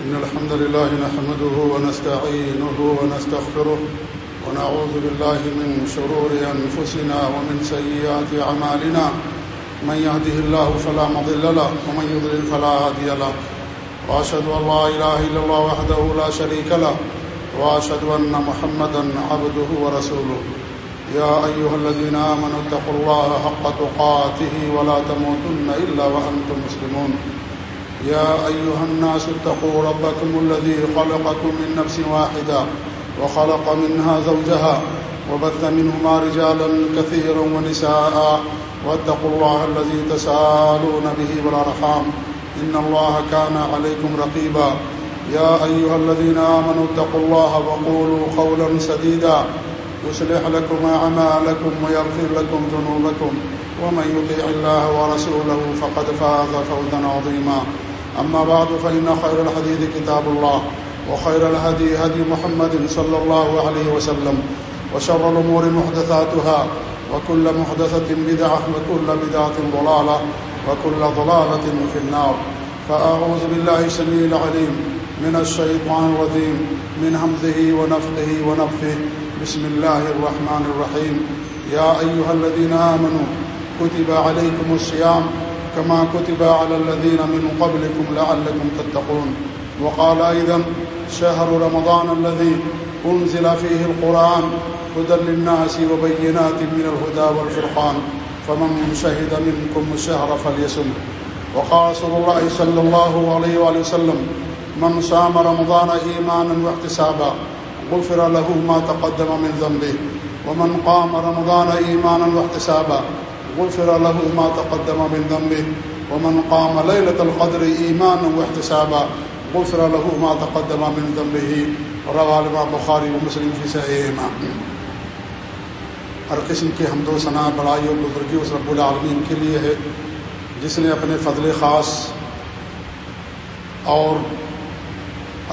إن الحمد لله نحمده ونستعينه ونستغفره ونعوذ بالله من شرور أنفسنا ومن سيئات عمالنا من يهده الله فلا مضل له ومن يضلل فلا هادي له. وأشهد أن لا إله إلا الله وحده لا شريك له. وأشهد أن محمدا عبده ورسوله. يا أيها الذين آمنوا اتقوا الله حق تقاته ولا تموتن إلا وأنتم مسلمون. يا أيها الناس اتقوا ربكم الذي خلقكم من نفس واحدة وخلق منها زوجها وبث منهما رجالا كثيرا ونساء واتقوا الله الذي تسالون به والأرحام إن الله كان عليكم رقيبا يا أيها الذين آمنوا اتقوا الله وقولوا قولا سديدا يصلح لكم أعمالكم ويغفر لكم ذنوبكم ومن يطيع الله ورسوله فقد فاز فوزا عظيما أما بعد، فإن خير الحديث كتاب الله، وخير الهدي هدي محمد صلى الله عليه وسلم، وشر الأمور محدثاتها، وكل محدثة بدعة، وكل بدعة ضلالة، وكل ضلالة في النار. فأعوذ بالله سميع العليم من الشيطان الرجيم، من همزه ونفقه ونفقه بسم الله الرحمن الرحيم. يا أيها الذين آمنوا، كتب عليكم الصيام كما كتب على الذين من قبلكم لعلكم تتقون. وقال أيضا شهر رمضان الذي أنزل فيه القرآن هدى للناس وبينات من الهدى والفرقان، فمن شهد منكم الشهر فليسم وقال صلى الله صلى الله عليه وآله وسلم من صام رمضان إيمانا واحتسابا غفر له ما تقدم من ذنبه، ومن قام رمضان إيمانا واحتسابا غفر له ما تقدم من ذنبه ومن قام ليلة القدر إيمانا واحتسابا غفر له ما تقدم من ذنبه رواه الإمام بخاری ومسلم في صحيحهما ہر قسم کی حمد و ثناء بڑائی اور بزرگی اس رب العالمین کے لیے ہے، جس نے اپنے فضل خاص اور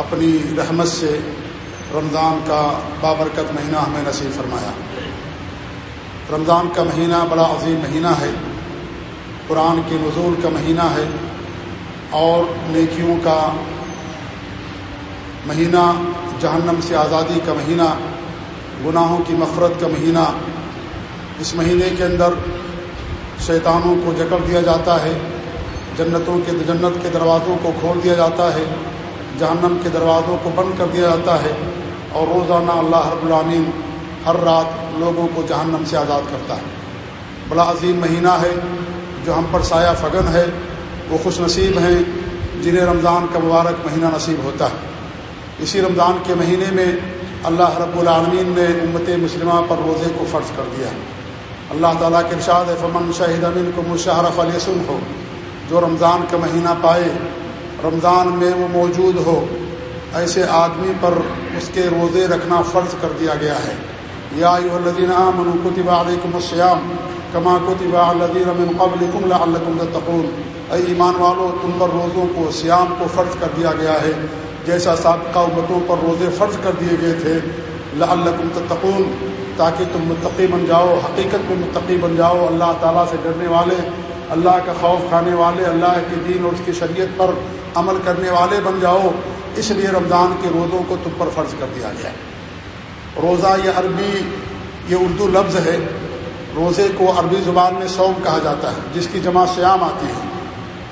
اپنی رحمت سے رمضان کا بابرکت مہینہ ہمیں نصیب فرمایا۔ رمضان کا مہینہ بڑا عظیم مہینہ ہے، قرآن کے نزول کا مہینہ ہے اور نیکیوں کا مہینہ، جہنم سے آزادی کا مہینہ، گناہوں کی مفرت کا مہینہ۔ اس مہینے کے اندر شیطانوں کو جکڑ دیا جاتا ہے، جنتوں کے، جنت کے دروازوں کو کھول دیا جاتا ہے، جہنم کے دروازوں کو بند کر دیا جاتا ہے اور روزانہ اللہ رب العامین ہر رات لوگوں کو جہنم سے آزاد کرتا ہے۔ بڑا عظیم مہینہ ہے، جو ہم پر سایہ فگن ہے، وہ خوش نصیب ہیں جنہیں رمضان کا مبارک مہینہ نصیب ہوتا ہے۔ اسی رمضان کے مہینے میں اللہ رب العالمین نے امت مسلمہ پر روزے کو فرض کر دیا۔ اللہ تعالیٰ کے ارشاد فمن شاہد امین کو مشہرف علیہ ہو۔ جو رمضان کا مہینہ پائے، رمضان میں وہ موجود ہو۔ ایسے آدمی پر اس کے روزے رکھنا فرض کر دیا گیا ہے۔ یا الدین من کتبہ علیکم السلام کما کتبہ الدین من قبل اللہ تقول اے ایمان والو، تم پر روزوں کو سیام کو فرض کر دیا گیا ہے۔ جیسا سابقہ امتوں پر روزے فرض کر دیے گئے تھے، لعلکم تتقون۔ تاکہ تم متقی بن جاؤ، حقیقت میں متقی بن جاؤ۔ اللہ تعالیٰ سے ڈرنے والے، اللہ کا خوف کھانے والے، اللہ کے دین اور اس کی شریعت پر عمل کرنے والے بن جاؤ۔ اس لیے رمضان کے روزوں کو تم پر فرض کر دیا گیا۔ ہے روزہ یہ عربی، یہ اردو لفظ ہے، روزے کو عربی زبان میں سوم کہا جاتا ہے، جس کی جمع سیام آتی ہے۔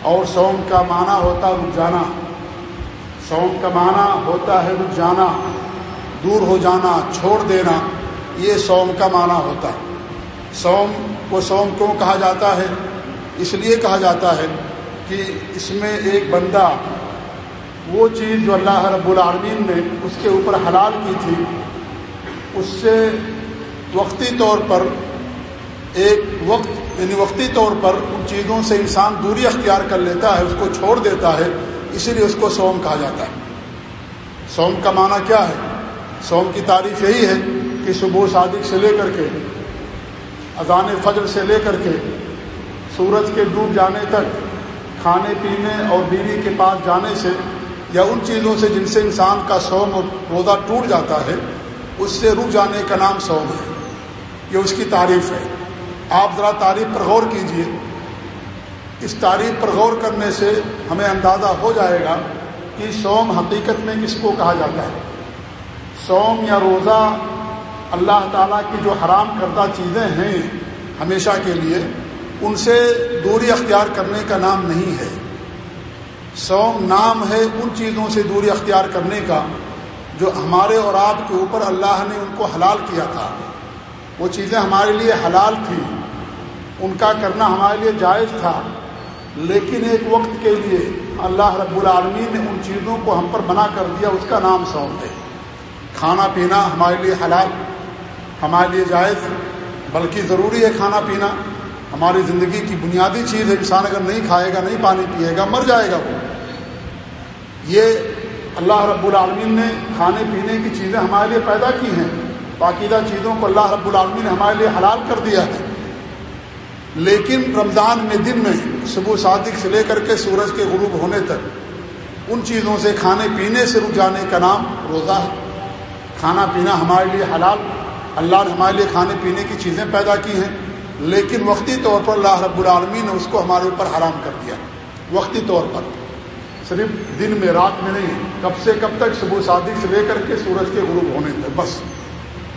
اور سوم کا معنی ہوتا رک جانا۔ سوم کا معنی ہوتا ہے رک جانا، دور ہو جانا، چھوڑ دینا، یہ سوم کا معنی ہوتا ہے۔ سوم کو سوم کیوں کہا جاتا ہے؟ اس لیے کہا جاتا ہے کہ اس میں ایک بندہ وہ چیز جو اللہ رب العالمین نے اس کے اوپر حلال کی تھی اس سے وقتی طور پر ایک وقت یعنی وقتی طور پر ان چیزوں سے انسان دوری اختیار کر لیتا ہے، اس کو چھوڑ دیتا ہے، اسی لیے اس کو سوم کہا جاتا ہے۔ سوم کا معنی کیا ہے؟ سوم کی تعریف یہی ہے کہ صبح صادق سے لے کر کے، اذان فجر سے لے کر کے، سورج کے ڈوب جانے تک، کھانے پینے اور بیوی کے پاس جانے سے، یا ان چیزوں سے جن سے انسان کا سوم اور روزہ ٹوٹ جاتا ہے اس سے رک جانے کا نام سوم ہے۔ یہ اس کی تعریف ہے۔ آپ ذرا تعریف پر غور کیجیے۔ اس تعریف پر غور کرنے سے ہمیں اندازہ ہو جائے گا کہ سوم حقیقت میں کس کو کہا جاتا ہے۔ سوم یا روزہ اللہ تعالیٰ کی جو حرام کردہ چیزیں ہیں ہمیشہ کے لیے، ان سے دوری اختیار کرنے کا نام نہیں ہے۔ سوم نام ہے ان چیزوں سے دوری اختیار کرنے کا جو ہمارے اور آپ کے اوپر اللہ نے ان کو حلال کیا تھا، وہ چیزیں ہمارے لیے حلال تھیں، ان کا کرنا ہمارے لیے جائز تھا، لیکن ایک وقت کے لیے اللہ رب العالمین نے ان چیزوں کو ہم پر بنا کر دیا، اس کا نام سوم ہے کھانا پینا ہمارے لیے حلال، ہمارے لیے جائز، بلکہ ضروری ہے کھانا پینا۔ ہماری زندگی کی بنیادی چیز ہے انسان اگر نہیں کھائے گا، نہیں پانی پیے گا، مر جائے گا وہ۔ یہ اللہ رب العالمین نے کھانے پینے کی چیزیں ہمارے لیے پیدا کی ہیں۔ پاکیدہ چیزوں کو اللہ رب العالمین نے ہمارے لیے حلال کر دیا ہے۔ لیکن رمضان میں دن میں صبح صادق سے لے کر کے سورج کے غروب ہونے تک ان چیزوں سے کھانے پینے سے رک جانے کا نام روزہ ہے۔ کھانا پینا ہمارے لیے حلال، اللہ نے ہمارے لیے کھانے پینے کی چیزیں پیدا کی ہیں۔ لیکن وقتی طور پر اللہ رب العالمین نے اس کو ہمارے اوپر حرام کر دیا۔ وقتی طور پر۔ صرف دن میں، رات میں نہیں، کب سے کب تک صبح صادق سے لے کر کے سورج کے غروب ہونے تک، بس۔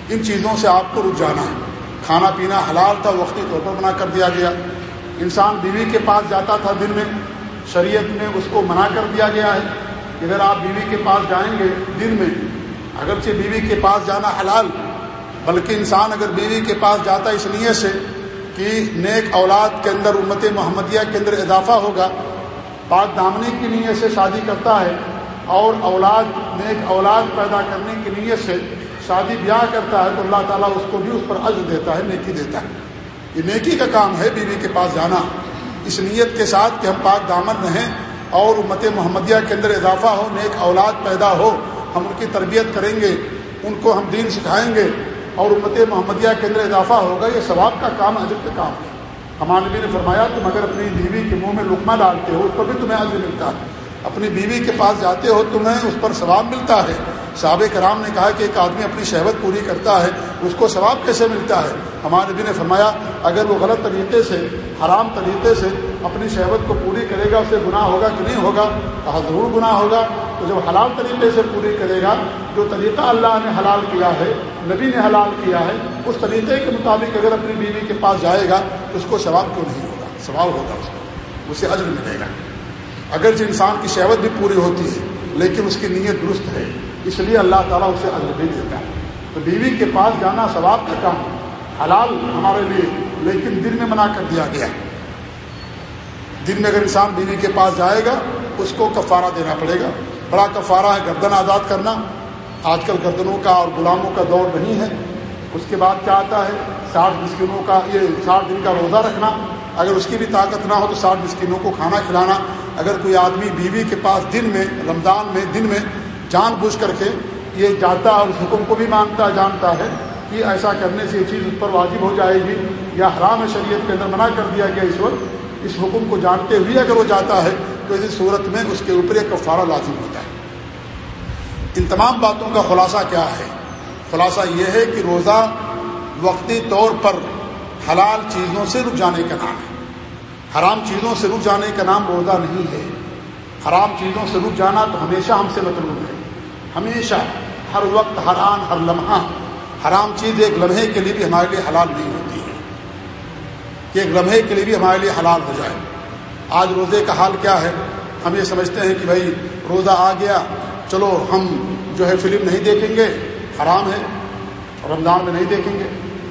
ان چیزوں سے آپ کو رک جانا۔ ہے کھانا پینا حلال تھا، وقتی طور پر منع کر دیا گیا۔ انسان بیوی کے پاس جاتا تھا دن میں، شریعت میں اس کو منع کر دیا گیا ہے۔ اگر آپ بیوی کے پاس جائیں گے دن میں، اگرچہ بیوی کے پاس جانا حلال، بلکہ انسان اگر بیوی کے پاس جاتا اس لیے سے کہ نیک اولاد کے اندر امت محمدیہ کے اندر اضافہ ہوگا پاک دامنی کی نیت سے شادی کرتا ہے اور اولاد، نیک اولاد پیدا کرنے کی نیت سے شادی بیاہ کرتا ہے تو اللہ تعالیٰ اس کو بھی اس پر عزم دیتا ہے، نیکی دیتا ہے۔ یہ نیکی کا کام ہے بیوی کے پاس جانا۔ اس نیت کے ساتھ کہ ہم پاک دامن رہیں اور امت محمدیہ کے اندر اضافہ ہو، نیک اولاد پیدا ہو، ہم ان کی تربیت کریں گے، ان کو ہم دین سکھائیں گے اور امت محمدیہ کے اندر اضافہ ہوگا، یہ ثواب کا کام، عجب کا کام۔ ہے ہمارے نبی نے فرمایا، تم اگر اپنی بیوی کے منہ میں لکما ڈالتے ہو اس پر بھی تمہیں عزم ملتا ہے۔ اپنی بیوی کے پاس جاتے ہو تمہیں اس پر ثواب ملتا ہے۔ صحابہ کرام نے کہا کہ ایک آدمی اپنی شہوت پوری کرتا ہے، اس کو ثواب کیسے ملتا ہے؟ ہمارے نبی نے فرمایا، اگر وہ غلط طریقے سے، حرام طریقے سے اپنی شہوت کو پوری کرے گا، اسے گناہ ہوگا کہ نہیں ہوگا؟ کہا، ضرور گناہ ہوگا۔ تو جب حلال طریقے سے پوری کرے گا، جو طریقہ اللہ نے حلال کیا ہے، نبی نے حلال کیا ہے، اس طریقے کے مطابق اگر اپنی بیوی کے پاس جائے گا، تو اس کو ثواب کیوں نہیں ہوگا؟ ثواب ہوگا اس کو، اسے عجر ملے گا۔ اگرچہ انسان کی شہوت بھی پوری ہوتی ہے، لیکن اس کی نیت درست ہے۔ اس لیے اللہ تعالیٰ اسے عزر بھی دیتا ہے۔ تو بیوی کے پاس جانا ثواب کا کام حلال ہمارے لیے، لیکن دن میں منع کر دیا گیا۔ دن میں اگر انسان بیوی کے پاس جائے گا، اس کو کفارہ دینا پڑے گا۔ بڑا کفارہ ہے گردن آزاد کرنا۔ آج کل گردنوں کا اور غلاموں کا دور نہیں ہے۔ اس کے بعد کیا آتا ہے؟ ساٹھ مسکینوں کا، یہ ساٹھ دن کا روزہ رکھنا۔ اگر اس کی بھی طاقت نہ ہو تو ساٹھ مسکینوں کو کھانا کھلانا۔ اگر کوئی آدمی بیوی کے پاس دن میں، رمضان میں دن میں جان بوجھ کر کے یہ جاتا اور اس حکم کو بھی مانتا، جانتا ہے کہ ایسا کرنے سے یہ چیز اس پر واجب ہو جائے گی یا حرام شریعت کے اندر منع کر دیا گیا اس وقت، اس حکم کو جانتے ہوئے اگر وہ جاتا ہے تو اسی صورت میں اس کے اوپر ایک کفارہ لازم ہوتا ہے۔ ان تمام باتوں کا خلاصہ کیا ہے؟ خلاصہ یہ ہے کہ روزہ وقتی طور پر حلال چیزوں سے رک جانے کا نام ہے۔ حرام چیزوں سے رک جانے کا نام روزہ نہیں ہے۔ حرام چیزوں سے رک جانا تو ہمیشہ ہم سے مطلوب ہے۔ ہمیشہ ہر وقت، ہر آن، ہر لمحہ حرام چیز ایک لمحے کے لیے بھی ہمارے لیے حلال نہیں ہوتی ہے۔ کہ ایک لمحے کے لیے بھی ہمارے لیے حلال ہو جائے۔ آج روزے کا حال کیا ہے؟ ہم یہ سمجھتے ہیں کہ بھائی روزہ آ گیا، چلو ہم جو ہے فلم نہیں دیکھیں گے، حرام ہے، رمضان میں نہیں دیکھیں گے،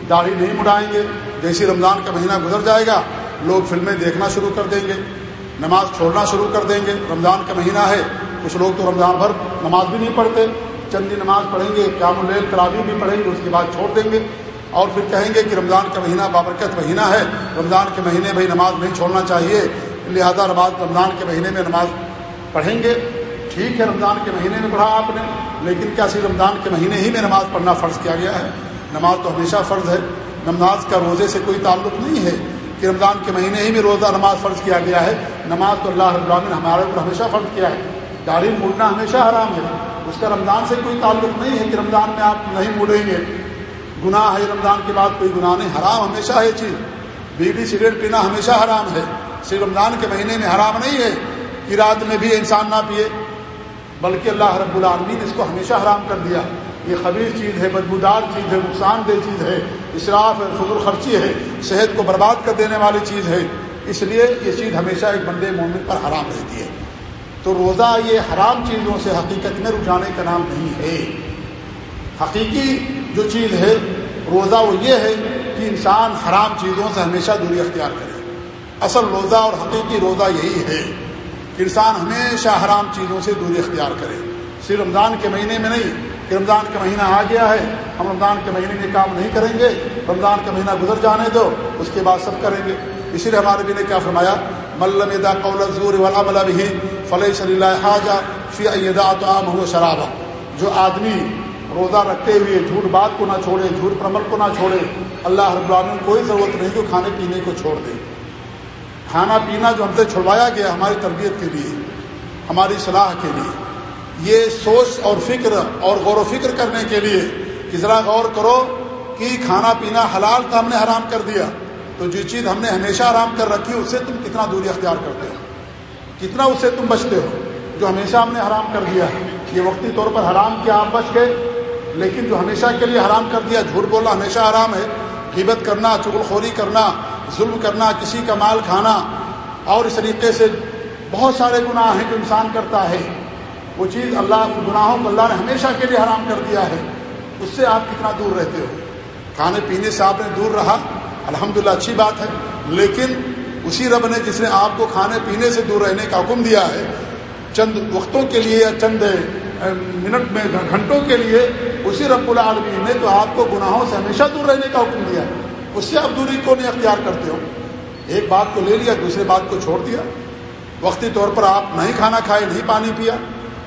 داڑھی نہیں مڑائیں گے جیسی رمضان کا مہینہ گزر جائے گا، لوگ فلمیں دیکھنا شروع کر دیں گے، نماز چھوڑنا شروع کر دیں گے، رمضان کا مہینہ ہے۔ کچھ لوگ تو رمضان بھر نماز بھی نہیں پڑھتے چندی نماز پڑھیں گے، قیام اللیل تراوی بھی پڑھیں گے، اس کے بعد چھوڑ دیں گے۔ اور پھر کہیں گے کہ رمضان کا مہینہ بابرکت مہینہ ہے، رمضان کے مہینے بھائی نماز نہیں چھوڑنا چاہیے، لہذا نماز رمضان کے مہینے میں نماز پڑھیں گے۔ ٹھیک ہے، رمضان کے مہینے میں پڑھا آپ نے، لیکن کیا صرف رمضان کے مہینے ہی میں نماز پڑھنا فرض کیا گیا ہے؟ نماز تو ہمیشہ فرض ہے۔ نماز کا روزے سے کوئی تعلق نہیں ہے کہ رمضان کے مہینے ہی میں روزہ نماز فرض کیا گیا ہے۔ نماز تو اللہ رب العالمین ہمارے اوپر ہمیشہ فرض کیا ہے۔ داڑھی موڑنا ہمیشہ حرام ہے۔ اس کا رمضان سے کوئی تعلق نہیں ہے کہ رمضان میں آپ نہیں موڑیں گے۔ گناہ ہے رمضان کے بعد، کوئی گناہ نہیں۔ حرام ہمیشہ ہے چیز۔ بیڑی سگریٹ پینا ہمیشہ حرام ہے۔ صرف رمضان کے مہینے میں حرام نہیں ہے کہ رات میں بھی انسان نہ پیے، بلکہ اللہ رب العالمین اس کو ہمیشہ حرام کر دیا۔ یہ خبیر چیز ہے، بدبودار چیز ہے، نقصان دہ چیز ہے۔ اشراف ہے فضول خرچی ہے۔ صحت کو برباد کر دینے والی چیز ہے۔ اس لیے یہ چیز ہمیشہ ایک بندے مومن پر حرام رہتی ہے۔ تو روزہ یہ حرام چیزوں سے حقیقت میں رجانے کا نام نہیں ہے۔ حقیقی جو چیز ہے، روزہ وہ یہ ہے کہ انسان حرام چیزوں سے ہمیشہ دوری اختیار کرے۔ اصل روزہ اور حقیقی روزہ یہی ہے کہ انسان ہمیشہ حرام چیزوں سے دوری اختیار کرے۔ صرف رمضان کے مہینے میں نہیں، کہ رمضان کا مہینہ آ گیا ہے، ہم رمضان کے مہینے میں کام نہیں کریں گے، رمضان کا مہینہ گزر جانے دو، اس کے بعد سب کریں گے۔ اسی لیے ہمارے بھی نے کیا فرمایا؟ ملم ادا قول زور والا ملا بھی فلح صلی اللہ حاجہ فی ادا تو عام ہو شراب جو آدمی روزہ رکھتے ہوئے جھوٹ بات کو نہ چھوڑے، جھوٹ پر عمل کو نہ چھوڑے، اللہ رب العالمین کوئی ضرورت نہیں کہ کھانے پینے کو چھوڑ دے۔ کھانا پینا جو ہم سے چھڑوایا گیا ہماری تربیت کے لیے، ہماری صلاح کے لیے۔ یہ سوچ اور فکر اور غور و فکر کرنے کے لیے کہ ذرا غور کرو کہ کھانا پینا حلال تھا ہم نے حرام کر دیا، تو جو چیز ہم نے ہمیشہ آرام کر رکھی، اس سے تم کتنا دوری اختیار کرتے ہو؟ کتنا اس سے تم بچتے ہو؟ جو ہمیشہ ہم نے حرام کر دیا۔ یہ وقتی طور پر حرام کیا آپ بچ گئے، لیکن جو ہمیشہ کے لیے حرام کر دیا، جھوٹ بولنا ہمیشہ حرام ہے۔ غیبت کرنا چغل خوری کرنا، ظلم کرنا، کسی کا مال کھانا، اور اس طریقے سے بہت سارے گناہ ہیں جو انسان کرتا ہے۔ وہ چیز اللہ گناہوں کو اللہ نے ہمیشہ کے لیے حرام کر دیا ہے۔ اس سے آپ کتنا دور رہتے ہو؟ کھانے پینے سے آپ نے دور رہا۔ الحمدللہ، اچھی بات ہے۔ لیکن اسی رب نے جس نے آپ کو کھانے پینے سے دور رہنے کا حکم دیا ہے، چند وقتوں کے لیے یا چند منٹ میں، گھنٹوں کے لیے اسی رب العالمین نے تو آپ کو گناہوں سے ہمیشہ دور رہنے کا حکم دیا ہے۔ اس سے آپ دوری کو نہیں اختیار کرتے ہو۔ ایک بات کو لے لیا، دوسرے بات کو چھوڑ دیا۔ وقتی طور پر آپ نہیں کھانا کھائے، نہیں پانی پیا۔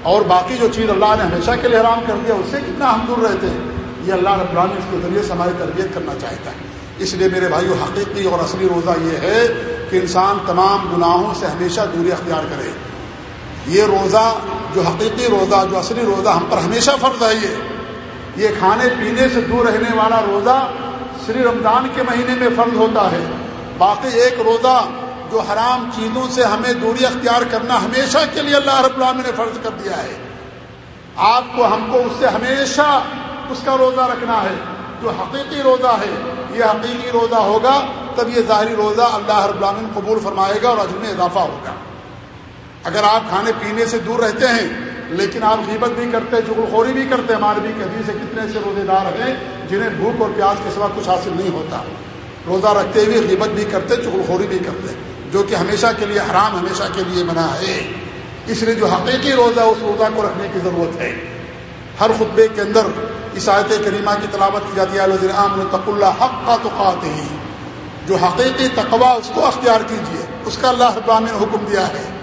اور باقی جو چیز اللہ نے ہمیشہ کے لیے حرام کر دیا، اس سے کتنا ہم دور رہتے ہیں؟ یہ اللہ رب العالمین اس کے ذریعے سے ہماری تربیت کرنا چاہتا ہے۔ اس لیے میرے بھائیو، حقیقی اور اصلی روزہ یہ ہے کہ انسان تمام گناہوں سے ہمیشہ دوری اختیار کرے۔ یہ روزہ جو حقیقی روزہ، جو اصلی روزہ ہم پر ہمیشہ فرض ہے، یہ یہ کھانے پینے سے دور رہنے والا روزہ صرف رمضان کے مہینے میں فرض ہوتا ہے۔ باقی ایک روزہ جو حرام چیزوں سے ہمیں دوری اختیار کرنا ہمیشہ کے لیے اللہ رب العالمین نے فرض کر دیا ہے۔ آپ کو، ہم کو اس سے ہمیشہ اس کا روزہ رکھنا ہے، جو حقیقی روزہ ہے۔ یہ حقیقی روزہ ہوگا، تب یہ ظاہری روزہ اللہ رب العالمین قبول فرمائے گا اور عجم میں اضافہ ہوگا۔ اگر آپ کھانے پینے سے دور رہتے ہیں، لیکن آپ غیبت بھی کرتے ہیں چغل خوری بھی کرتے ہیں، ہمارے بھی کبھی سے کتنے سے روزے دار ہیں جنہیں بھوک اور پیاز کے سوا کچھ حاصل نہیں ہوتا۔ روزہ رکھتے ہوئے غیبت بھی کرتے چغل خوری بھی کرتے جو کہ ہمیشہ کے لیے حرام، ہمیشہ کے لیے منع ہے۔ اس لیے جو حقیقی روزہ اس روزہ کو رکھنے کی ضرورت ہے۔ ہر خطبے کے اندر اس آیت کریمہ کی تلاوت کی جاتی ہے تق اللہ حق کا تو ہی جو حقیقی تقوا اس کو اختیار کیجیے، اس کا اللہ ابام نے حکم دیا ہے۔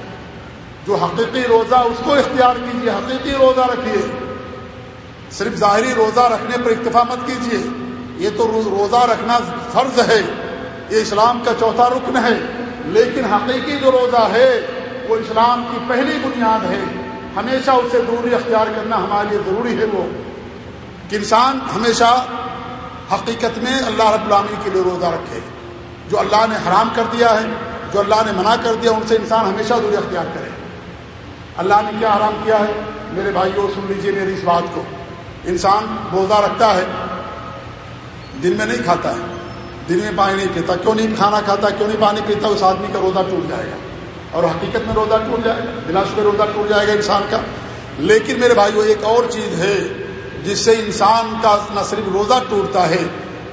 جو حقیقی روزہ اس کو اختیار کیجیے، حقیقی روزہ رکھیے۔ صرف ظاہری روزہ رکھنے پر اکتفا مت کیجیے۔ یہ تو روزہ رکھنا فرض ہے، یہ اسلام کا چوتھا رکن ہے۔ لیکن حقیقی جو روزہ ہے، وہ اسلام کی پہلی بنیاد ہے۔ ہمیشہ اس سے اختیار کرنا ہمارے لیے ضروری ہے وہ۔ کہ انسان ہمیشہ حقیقت میں اللہ رب العامی کے لیے روزہ رکھے، جو اللہ نے حرام کر دیا ہے، جو اللہ نے منع کر دیا، ان سے انسان ہمیشہ دوری اختیار کرے۔ اللہ نے کیا حرام کیا ہے؟ میرے بھائیوں، سن لیجیے میری اس بات کو۔ انسان روزہ رکھتا ہے، دن میں نہیں کھاتا ہے، دن میں پانی نہیں پیتا۔ کیوں نہیں کھانا کھاتا، کیوں نہیں پانی پیتا؟ اس آدمی کا روزہ ٹوٹ جائے گا۔ اور حقیقت میں روزہ ٹوٹ جائے گا بلاش کا روزہ ٹوٹ جائے گا انسان کا۔ لیکن میرے بھائیو ایک اور چیز ہے جس سے انسان کا نہ صرف روزہ ٹوٹتا ہے،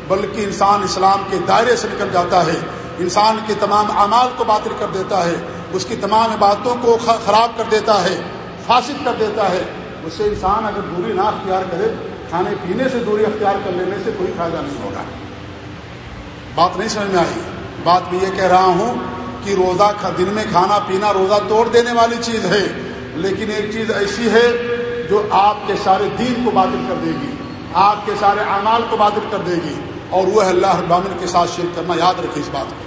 بلکہ انسان اسلام کے دائرے سے نکل جاتا ہے۔ انسان کے تمام اعمال کو باطل کر دیتا ہے، اس کی تمام باتوں کو خراب کر دیتا ہے، فاسد کر دیتا ہے۔ اس سے انسان اگر دوری نہ اختیار کرے، کھانے پینے سے دوری اختیار کر لینے سے کوئی فائدہ نہیں ہوگا۔ بات نہیں سمجھ میں آئی بات میں یہ کہہ رہا ہوں کہ روزہ دن میں کھانا پینا روزہ توڑ دینے والی چیز ہے، لیکن ایک چیز ایسی ہے جو آپ کے سارے دین کو باطل کر دے گی، آپ کے سارے اعمال کو باطل کر دے گی، اور وہ اللہ ابامن کے ساتھ شیئر کرنا، یاد رکھے اس بات کو۔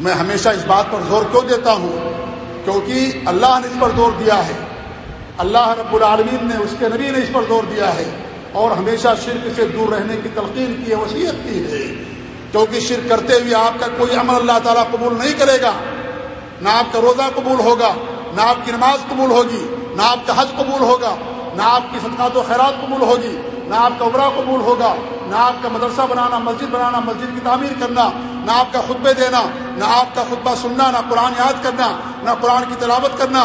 میں ہمیشہ اس بات پر زور کیوں دیتا ہوں؟ کیونکہ اللہ نے اس پر زور دیا ہے۔ اللہ رب العالمین نے اس کے نبی نے اس پر زور دیا ہے۔ اور ہمیشہ شرک سے دور رہنے کی تلقین کی ہے، وصیت کی ہے۔ کیونکہ شرک کرتے ہوئے آپ کا کوئی عمل اللہ تعالیٰ قبول نہیں کرے گا۔ نہ آپ کا روزہ قبول ہوگا، نہ آپ کی نماز قبول ہوگی۔ نہ آپ کا حج قبول ہوگا، نہ آپ کی صدقات و خیرات قبول ہوگی، نہ آپ کا عمرہ قبول ہوگا، نہ آپ کا مدرسہ بنانا، مسجد بنانا، مسجد کی تعمیر کرنا، نہ آپ کا خطبے دینا، نہ آپ کا خطبہ سننا، نہ قرآن یاد کرنا، نہ قرآن کی تلاوت کرنا،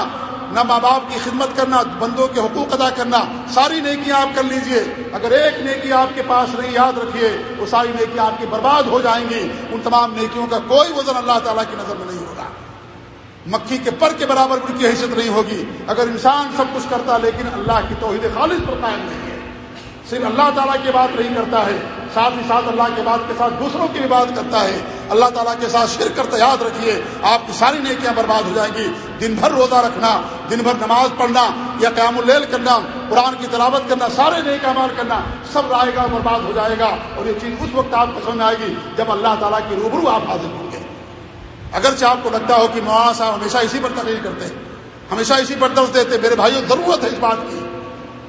نہ ماں باپ کی خدمت کرنا، بندوں کے حقوق ادا کرنا، ساری نیکیاں آپ کر لیجیے۔ اگر ایک نیکی آپ کے پاس نہیں، یاد رکھیے، وہ ساری نیکیاں آپ کی برباد ہو جائیں گی۔ ان تمام نیکیوں کا کوئی وزن اللہ تعالیٰ کی نظر میں نہیں مکھی کے پر کے برابر ان کی حیثیت نہیں ہوگی۔ اگر انسان سب کچھ کرتا لیکن اللہ کی توحید خالص پر قائم نہیں ہے۔ صرف اللہ تعالیٰ کی بات نہیں کرتا ہے، ساتھ ہی ساتھ اللہ کے بات کے ساتھ دوسروں کی بھی بات کرتا ہے۔ اللہ تعالیٰ کے ساتھ شرک کرتا یاد رکھیے، آپ کی ساری نیکیاں برباد ہو جائیں گی۔ دن بھر روزہ رکھنا، دن بھر نماز پڑھنا یا قیام اللیل کرنا، قرآن کی تلاوت کرنا، سارے نیک عمال کرنا، سب رہے گا برباد ہو جائے گا۔ اور یہ چیز اس وقت آپ کو سمجھ آئے گی جب اللہ تعالیٰ کی روبرو آپ حاضر ہوں گے۔ اگرچہ آپ کو لگتا ہو کہ مولانا صاحب ہمیشہ اسی پر تقریر کرتے ہیں، ہمیشہ اسی پر درس دیتے میرے بھائیوں ضرورت ہے اس بات کی۔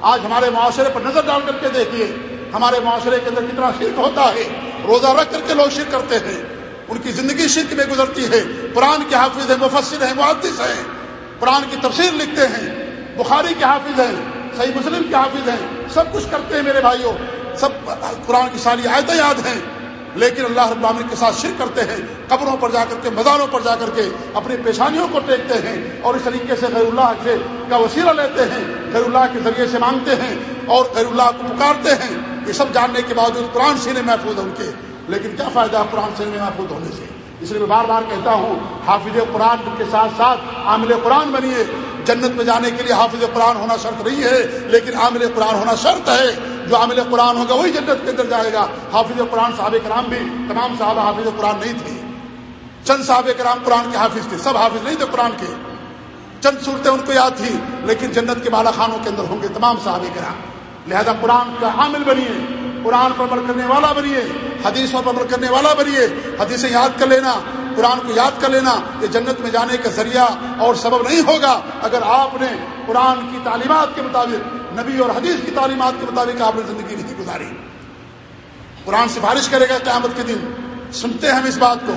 آج ہمارے معاشرے پر نظر ڈال کر کے دیکھیے، ہمارے معاشرے کے اندر کتنا شرک ہوتا ہے۔ روزہ رکھ کر کے لوگ شرک کرتے ہیں۔ ان کی زندگی شرک میں گزرتی ہے۔ قرآن کے حافظ ہیں، مفسر ہیں معدث ہیں۔ قرآن کی تفسیر لکھتے ہیں۔ بخاری کے حافظ ہیں، صحیح مسلم کے حافظ ہیں۔ سب کچھ کرتے ہیں میرے بھائیوں سب قرآن کی ساری آیتیں یاد ہیں۔ لیکن اللہ رب العالمین کے ساتھ شرک کرتے ہیں، قبروں پر جا کر کے، مزاروں پر جا کر کے اپنی پیشانیوں کو ٹیکتے ہیں اور اس طریقے سے غیر اللہ سے کا وسیلہ لیتے ہیں، غیر اللہ کے ذریعے سے مانگتے ہیں اور غیر اللہ کو پکارتے ہیں۔ یہ سب جاننے کے باوجود قرآن سینے محفوظ ان کے، لیکن کیا فائدہ قرآن سینے محفوظ ہونے سے؟ اس لیے میں بار بار کہتا ہوں، حافظ قرآن کے ساتھ ساتھ عامل قرآن بنیے۔ جنت میں جانے کے لیے حافظ قرآن ہونا شرط نہیں ہے، لیکن عامل قرآن ہونا شرط ہے۔ جو عامل قرآن ہوگا، وہی جنت کے اندر جائے گا۔ حافظ قرآن صحابہ کرام بھی تمام صحابہ حافظ قرآن نہیں تھے۔ چند صحابہ کرام قرآن کے حافظ تھے، سب حافظ نہیں تھے قرآن کے۔ چند صورتیں ان کو یاد تھی، لیکن جنت کے بالا خانوں کے اندر ہوں گے تمام صحابہ کرام۔ لہذا قرآن کا حامل بنیے، قرآن پر عمل کرنے والا بنیے حدیثوں پر عمل کرنے والا بنیے۔ حدیثیں یاد کر لینا۔ قرآن کو یاد کر لینا یہ جنت میں جانے کا ذریعہ اور سبب نہیں ہوگا اگر آپ نے قرآن کی تعلیمات کے مطابق، نبی اور حدیث کی تعلیمات کے مطابق آپ نے زندگی نہیں گزاری۔ قرآن سفارش کرے گا قیامت کے دن، سنتے ہیں ہم اس بات کو۔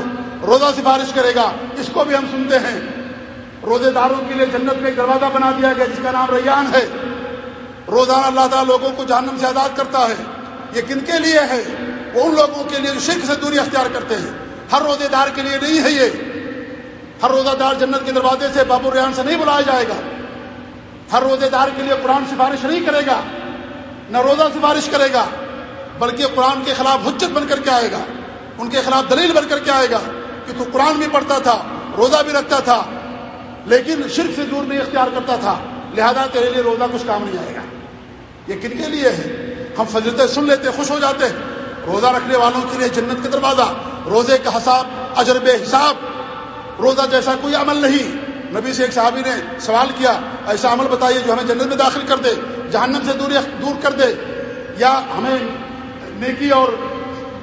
روزہ سفارش کرے گا، اس کو بھی ہم سنتے ہیں۔ روزے داروں کے لیے جنت میں ایک دروازہ بنا دیا گیا جس کا نام ریان ہے۔ روزانہ اللہ تعالیٰ لوگوں کو جہنم سے آزاد کرتا ہے۔ یہ کن کے لیے ہے؟ وہ ان لوگوں کے لیے جو شرک سے دوری اختیار کرتے ہیں۔ ہر روزے دار کے لیے نہیں ہے یہ۔ ہر روزہ دار جنت کے دروازے سے بابو ریان سے نہیں بلایا جائے گا۔ ہر روزے دار کے لیے قرآن سفارش نہیں کرے گا۔ نہ روزہ سفارش کرے گا، بلکہ قرآن کے خلاف حجت بن کر کے آئے گا۔ ان کے خلاف دلیل بن کر کے آئے گا۔ کہ تو قرآن بھی پڑھتا تھا، روزہ بھی رکھتا تھا، لیکن شرک سے دور نہیں اختیار کرتا تھا۔ لہذا تیرے لیے روزہ کچھ کام نہیں آئے گا۔ یہ کن کے لیے ہے؟ ہم فضلتیں سن لیتے، خوش ہو جاتے۔ ہیں روزہ رکھنے والوں کے لیے جنت کا دروازہ۔ روزے کا حساب اجرب حساب، روزہ جیسا کوئی عمل نہیں۔ نبی سے ایک صحابی نے سوال کیا، ایسا عمل بتائیے جو ہمیں جنت میں داخل کر دے، جہنم سے دور دور کر دے۔ یا ہمیں نیکی اور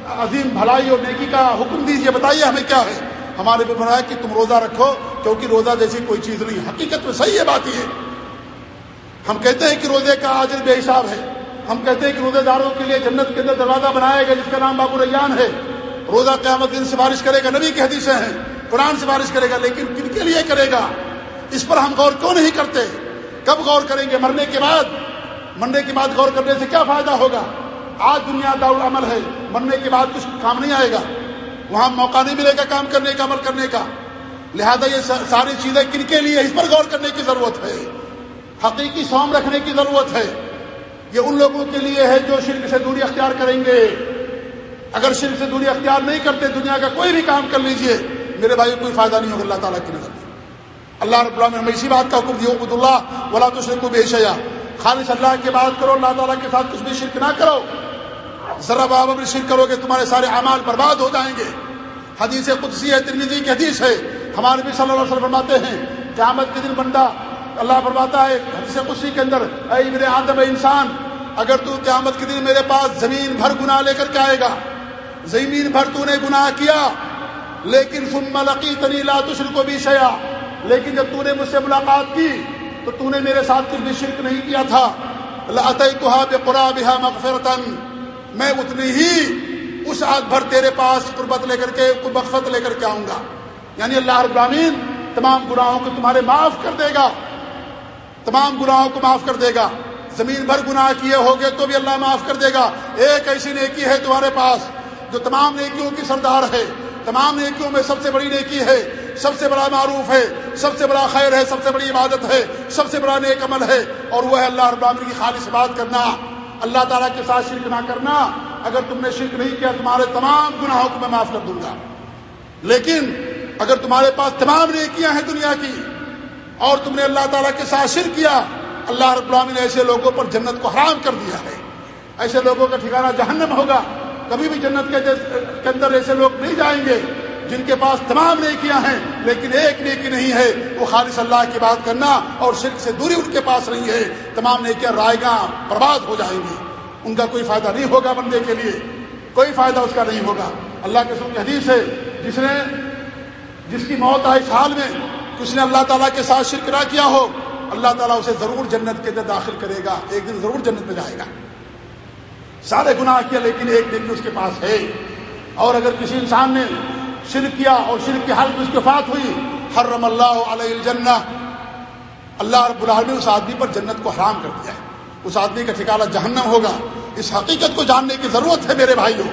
عظیم بھلائی اور نیکی کا حکم دیجیے، بتائیے ہمیں کیا ہے؟ ہمارے بھی بنایا کہ تم روزہ رکھو، کیونکہ روزہ جیسی کوئی چیز نہیں۔ حقیقت میں صحیح ہے بات یہ ہم کہتے ہیں کہ روزے کا آجر بے حساب ہے۔ ہم کہتے ہیں کہ روزے داروں کے لیے جنت کے اندر دروازہ بنایا گیا جس کا نام بابو ریان ہے۔ روزہ قیامت دن سفارش کرے گا، نبی کی حدیثیں ہیں، قرآن سفارش کرے گا، لیکن کن کے لیے کرے گا؟ اس پر ہم غور کیوں نہیں کرتے؟ کب غور کریں گے؟ مرنے کے بعد۔ مرنے کے بعد غور کرنے سے کیا فائدہ ہوگا؟ آج دنیا داؤ عمل ہے، مرنے کے بعد کچھ کام نہیں آئے گا۔ وہاں موقع نہیں ملے گا کام کرنے کا، عمل کرنے کا۔ لہذا یہ ساری چیزیں کن کے لیے؟ اس پر غور کرنے کی ضرورت ہے۔ حقیقی سوم رکھنے کی ضرورت ہے۔ یہ ان لوگوں کے لیے ہے جو شرک سے دوری اختیار کریں گے۔ اگر شرک سے دوری اختیار نہیں کرتے، دنیا کا کوئی بھی کام کر لیجیے۔ میرے بھائی کوئی فائدہ نہیں ہوگا، اللہ تعالیٰ کی نظر میں۔ اللہ رب اللہ ہمیں اسی بات کا حکم دیا عبد اللہ ولا تو شرک بے شیا خالص اللہ کی بات کرو، اللہ تعالیٰ کے ساتھ کچھ بھی شرک نہ کرو۔ ذرا بابا بھی شرک کرو گے، تمہارے سارے اعمال برباد ہو جائیں گے۔ حدیث قدسی ہے ترمیزی کی حدیث ہے۔ ہمارے بھی صلی اللہ علیہ وسلم فرماتے ہیں، قیامت کے دن بندہ، اللہ فرماتا ہے، حدیث قدسی کے اندر، اے ابن آدم انسان، اگر تو قیامت کے دن میرے پاس زمین بھر گناہ لے کر کے آئے گا زمین بھر تو نے گناہ کیا، لیکن ثم لقیتنی لا تشرک بھی شیا لیکن جب تو نے مجھ سے ملاقات کی تو تو نے میرے ساتھ کچھ بھی شرک نہیں کیا تھا۔ بقرابها مغفرتا، میں اتنی ہی اس آگ بھر تیرے پاس قربت لے کر کے مغفرت لے کر کے آؤں گا۔ یعنی اللہ رب العالمین تمام گناہوں کو تمہارے معاف کر دے گا۔ تمام گناہوں کو معاف کر دے گا۔ زمین بھر گناہ کیے ہوگے تو بھی اللہ معاف کر دے گا۔ ایک ایسی نیکی ہے تمہارے پاس۔ جو تمام نیکیوں کی سردار ہے، تمام نیکیوں میں سب سے بڑی نیکی ہے، سب سے بڑا معروف ہے، سب سے بڑا خیر ہے، سب سے بڑی عبادت ہے، سب سے بڑا نیک عمل ہے، اور وہ ہے اللہ رب العالمین کی خالص بات کرنا۔ اللہ تعالیٰ کے ساتھ شرک نہ کرنا۔ اگر تم نے شرک نہیں کیا، تمہارے تمام گناہوں کو میں معاف کر دوں گا۔ لیکن اگر تمہارے پاس تمام نیکیاں ہیں دنیا کی، اور تم نے اللہ تعالیٰ کے ساتھ شرک کیا، اللہ رب العالمین نے ایسے لوگوں پر جنت کو حرام کر دیا ہے۔ ایسے لوگوں کا ٹھکانہ جہنم ہوگا۔ کبھی بھی جنت کے اندر ایسے لوگ نہیں جائیں گے جن کے پاس تمام نیکیاں ہیں، لیکن ایک نیکی نہیں ہے، وہ خالص اللہ کی بات کرنا اور شرک سے دوری ان کے پاس نہیں ہے۔ تمام نیکیاں رائے گاں برباد ہو جائیں گی۔ ان کا کوئی فائدہ نہیں ہوگا بندے کے لیے۔ کوئی فائدہ اس کا نہیں ہوگا۔ اللہ کے سب حدیث ہے، جس نے جس کی موت آئے اس حال میں اس نے اللہ تعالیٰ کے ساتھ شرک نہ کیا ہو، اللہ تعالیٰ اسے ضرور جنت کے اندر داخل کرے گا، ایک دن ضرور جنت میں جائے گا۔ سارے گناہ کیا لیکن ایک نیکی اس کے پاس ہے۔ اور اگر کسی انسان نے شرک کیا اور شرک کی حالت میں اس کی فات ہوئی، حرم اللہ علیہ الجنہ۔ اللہ رب العالمین نے اس آدمی پر جنت کو حرام کر دیا ہے۔ اس آدمی کا ٹھکانا جہنم ہوگا۔ اس حقیقت کو جاننے کی ضرورت ہے میرے بھائیوں۔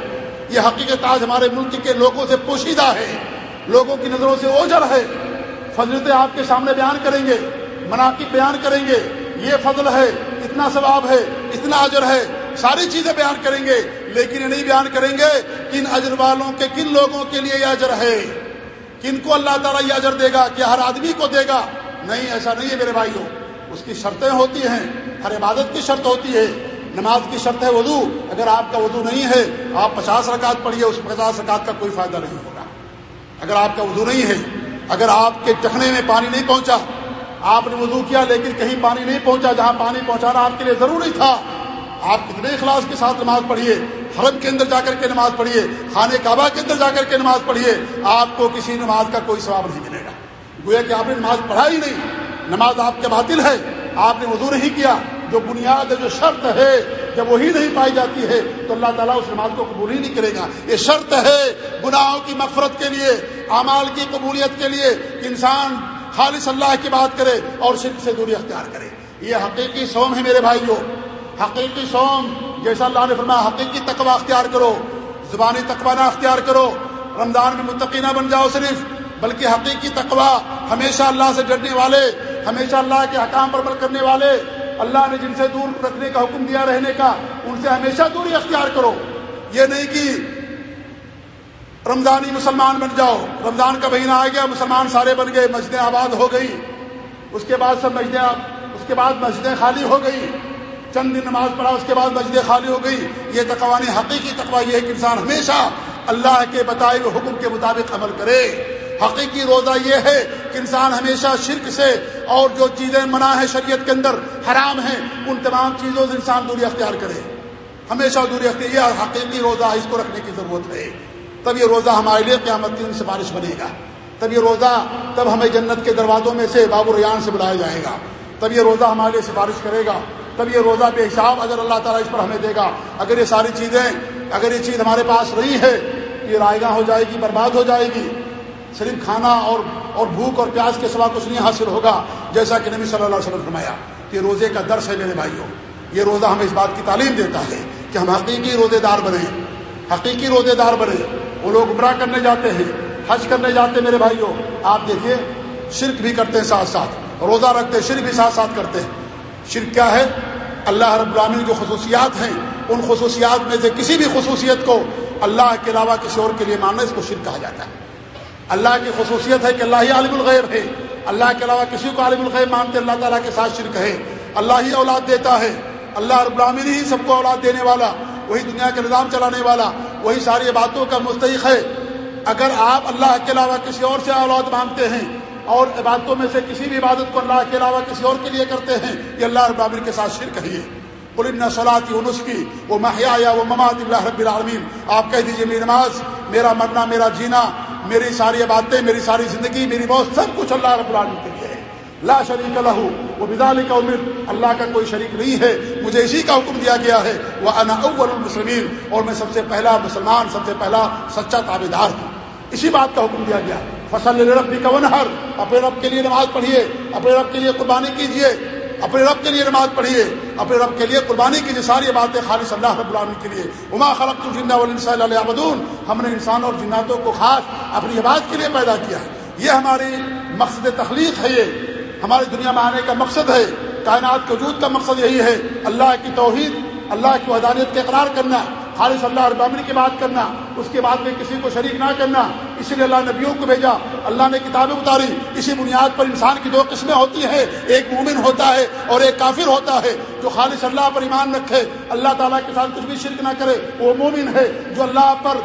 یہ حقیقت آج ہمارے ملک کے لوگوں سے پوشیدہ ہے۔ لوگوں کی نظروں سے اوجر ہے۔ فضلتیں آپ کے سامنے بیان کریں گے، مناقب بیان کریں گے۔ یہ فضل ہے، اتنا ثواب ہے، اتنا اجر ہے۔ ساری چیزیں بیان کریں گے، لیکن یہ نہیں بیان کریں گے کن اجر والوں کے، کن لوگوں کے لیے یہ اجر ہے۔ کن کو اللہ تعالیٰ یہ اجر دے گا کہ ہر آدمی کو دے گا؟ نہیں، ایسا نہیں ہے میرے بھائیوں۔ اس کی شرطیں ہوتی ہیں۔ ہر عبادت کی شرط ہوتی ہے۔ نماز کی شرط ہے وضو۔ اگر آپ کا وضو نہیں ہے، آپ پچاس رکعت پڑھیے، اس پچاس رکعت کا کوئی فائدہ نہیں ہوگا۔ اگر آپ کا وضو نہیں ہے، اگر آپ کے چکھنے میں پانی نہیں پہنچا، آپ نے وضو کیا لیکن کہیں پانی نہیں پہنچا، جہاں پانی پہنچانا آپ کے لیے ضروری تھا آپ کتنے اخلاص کے ساتھ نماز پڑھیے، حرم کے اندر جا کر کے نماز پڑھیے خانے کعبہ کے اندر جا کر کے نماز پڑھیے، آپ کو کسی نماز کا کوئی ثواب نہیں ملے گا۔ گویا کہ آپ نے نماز پڑھا ہی نہیں، نماز آپ کے باطل ہے۔ آپ نے وضو نہیں کیا، جو بنیاد ہے، جو شرط ہے، جب وہی نہیں پائی جاتی ہے، تو اللہ تعالیٰ اس نماز کو قبول ہی نہیں کرے گا۔ یہ شرط ہے گناہوں کی مفرت کے لیے، اعمال کی قبولیت کے لیے انسان خالص اللہ کی بات کرے اور شرک سے دوری اختیار کرے۔ یہ حقیقی سوم ہے میرے بھائیوں۔ حقیقی سوم، جیسا اللہ نے فرمایا، حقیقی تقوی اختیار کرو، زبانی تقوی نہ اختیار کرو، رمضان میں متقینہ بن جاؤ صرف، بلکہ حقیقی تقوی ہمیشہ اللہ سے ڈرنے والے، ہمیشہ اللہ کے حکام پر عمل کرنے والے، اللہ نے جن سے دور رکھنے کا حکم دیا رہنے کا، ان سے ہمیشہ دوری اختیار کرو۔ یہ نہیں کہ رمضانی مسلمان بن جاؤ، رمضان کا مہینہ آ گیا، مسلمان سارے بن گئے، مسجدیں آباد ہو گئی اس کے بعد سب مسجدیں اس کے بعد مسجدیں خالی ہو گئی چند دن نماز پڑھا، اس کے بعد مسجد خالی ہو گئی۔ یہ تقوانی حقیقی تقوا یہ ہے کہ انسان ہمیشہ اللہ کے بتائے ہوئے حکم کے مطابق عمل کرے۔ حقیقی روزہ یہ ہے کہ انسان ہمیشہ شرک سے اور جو چیزیں منع ہیں شریعت کے اندر، حرام ہیں، ان تمام چیزوں سے انسان دوری اختیار کرے۔ ہمیشہ دوری اختیار یہ حقیقی روزہ اس کو رکھنے کی ضرورت ہے۔ تب یہ روزہ ہمارے لیے قیامت کی سفارش بنے گا۔ تب یہ روزہ تب ہمیں جنت کے دروازوں میں سے بابو ریان سے بلایا جائے گا۔ تب یہ روزہ ہمارے لیے سفارش کرے گا۔ تب یہ روزہ بے حساب اگر اللہ تعالیٰ اس پر ہمیں دے گا۔ اگر یہ ساری چیزیں اگر یہ چیز ہمارے پاس رہی ہے، یہ رائے گاہ ہو جائے گی، برباد ہو جائے گی۔ صرف کھانا اور اور بھوک اور پیاز کے سوا کچھ نہیں حاصل ہوگا۔ جیسا کہ نبی صلی اللہ علیہ وسلم فرمایا کہ روزے کا درس ہے میرے بھائیوں۔ یہ روزہ ہمیں اس بات کی تعلیم دیتا ہے کہ ہم حقیقی روزے دار بنے حقیقی روزے دار بنے وہ لوگ عمرہ کرنے جاتے ہیں، حج کرنے جاتے ہیں میرے بھائیوں۔ آپ دیکھیے، شرک بھی کرتے ہیں ساتھ ساتھ۔ روزہ رکھتے ہیں، شرک بھی ساتھ ساتھ کرتے ہیں۔ شرک کیا ہے، اللہ رب العالمین جو خصوصیات ہیں، ان خصوصیات میں سے کسی بھی خصوصیت کو اللہ کے علاوہ کسی اور کے لیے ماننا، اس کو شرک کہا جاتا ہے۔ اللہ کی خصوصیت ہے کہ اللہ ہی عالم الغیب ہے۔ اللہ کے علاوہ کسی کو عالم الغیب مانتے، اللہ تعالیٰ کے ساتھ شرک ہے۔ اللہ ہی اولاد دیتا ہے۔ اللہ رب العالمین ہی سب کو اولاد دینے والا، وہی دنیا کا نظام چلانے والا، وہی ساری باتوں کا مستحق ہے۔ اگر آپ اللہ کے علاوہ کسی اور سے اولاد مانگتے ہیں اور عبادتوں میں سے کسی بھی عبادت کو اللہ کے علاوہ کسی اور کے لیے کرتے ہیں، یہ اللہ رب العالمین کے ساتھ شرک ہے قلن صلاحی انس کی وہ محیا یا وہ اللہ رب العالمین۔ آپ کہہ دیجیے میری نماز، میرا مرنا، میرا جینا، میری ساری باتیں میری ساری زندگی، میری موت سب کچھ اللہ رب العالمین کے لیے ہے۔ لا شریک لہو وہ بدال کا امر۔ اللہ کا کوئی شریک نہیں ہے۔ مجھے اسی کا حکم دیا گیا ہے۔ وہ انا اول المسلمین۔ اور میں سب سے پہلا مسلمان، سب سے پہلا سچا تابے دار ہوں۔ اسی بات کا حکم دیا گیا ہے۔ فصل رب بھی کون ہر اپنے رب کے لیے نماز پڑھیے، اپنے رب کے لیے قربانی کیجیے، اپنے رب کے لیے نماز پڑھیے، اپنے رب کے لیے قربانی کی ساری باتیں خالص اللہ رب العالمین کے لیے۔ عما خلق جنہ علیہ بدون ہم نے انسان اور جناتوں کو خاص اپنی عبادت کے لیے پیدا کیا ہے۔ یہ ہماری مقصد تخلیق ہے یہ۔ ہماری دنیا میں آنے کا مقصد ہے۔ کائنات کے وجود کا مقصد یہی ہے۔ اللہ کی توحید، اللہ کی ودانیت کے اقرار کرنا۔ خالص اللہ ابامن کی بات کرنا، اس کے بعد میں کسی کو شریک نہ کرنا اسی لیے اللہ نبیوں کو بھیجا، اللہ نے کتابیں اتاری، اسی بنیاد پر انسان کی دو قسمیں ہوتی ہیں، ایک مومن ہوتا ہے اور ایک کافر ہوتا ہے، جو خالص اللہ پر ایمان رکھے، اللہ تعالیٰ کے ساتھ کچھ بھی شرک نہ کرے، وہ مومن ہے، جو اللہ پر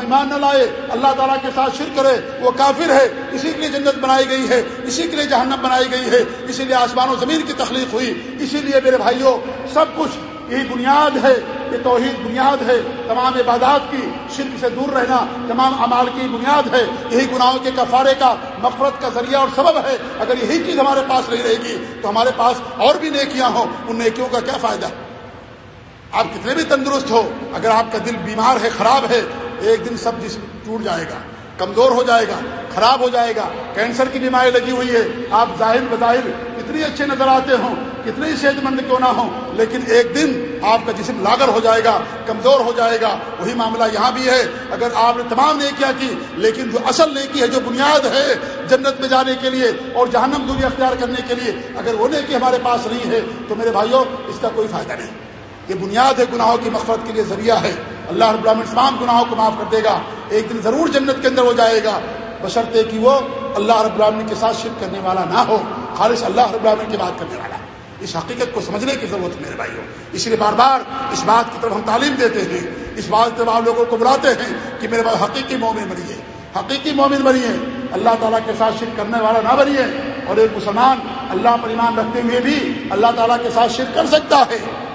ایمان نہ لائے، اللہ تعالیٰ کے ساتھ شرک کرے، وہ کافر ہے، اسی کے لیے جنت بنائی گئی ہے، اسی کے لیے جہنم بنائی گئی ہے، اسی لیے آسمان و زمین کی تخلیق ہوئی، اسی لیے میرے بھائیوں، سب کچھ یہی بنیاد ہے یہ توحید بنیاد ہے، تمام عبادات کی شرک سے دور رہنا، تمام امال کی بنیاد ہے۔ یہی گناہوں کے کفارے کا مفرت کا ذریعہ اور سبب ہے۔ اگر یہی چیز ہمارے پاس نہیں رہے گی، تو ہمارے پاس اور بھی نیکیاں ہوں، ان نیکیوں کا کیا فائدہ؟ آپ کتنے بھی تندرست ہو، اگر آپ کا دل بیمار ہے، خراب ہے، ایک دن سب جسم ٹوٹ جائے گا۔ کمزور ہو جائے گا، خراب ہو جائے گا، کینسر کی بیماری لگی ہوئی ہے۔ آپ ظاہر بظاہر کتنی اچھے نظر آتے ہوں کتنے صحت مند کیوں نہ ہوں، لیکن ایک دن آپ کا جسم لاگر ہو جائے گا، کمزور ہو جائے گا۔ وہی معاملہ یہاں بھی ہے۔ اگر آپ نے تمام نیکیاں کی، لیکن جو اصل نیکی ہے، جو بنیاد ہے جنت میں جانے کے لیے اور جہنم دوری اختیار کرنے کے لیے، اگر وہ نیکی ہمارے پاس نہیں ہے، تو میرے بھائیوں، اس کا کوئی فائدہ نہیں۔ یہ بنیاد ہے گناہوں کی مفرت کے لیے ذریعہ ہے۔ اللہ رب العالمین تمام گناہوں کو معاف کر دے گا۔ ایک دن ضرور جنت کے اندر ہو جائے گا۔ بشرطے کہ وہ اللہ رب العالمین کے ساتھ شرک کرنے والا نہ ہو۔ خالص اللہ رب العالمین کی بات کرنے والا۔ اس حقیقت کو سمجھنے کی ضرورت میرے بھائی ہو۔ اس لیے بار بار اس بات کی طرف ہم تعلیم دیتے ہیں۔ اس بات کے بعد لوگوں کو بلاتے ہیں کہ میرے بھائی حقیقی مومن بنیے حقیقی مومن بنیے اللہ تعالیٰ کے ساتھ شرک کرنے والا نہ بنیے اور ایک مسلمان اللہ پر ایمان رکھتے ہوئے بھی اللہ تعالیٰ کے ساتھ شرک کر سکتا ہے۔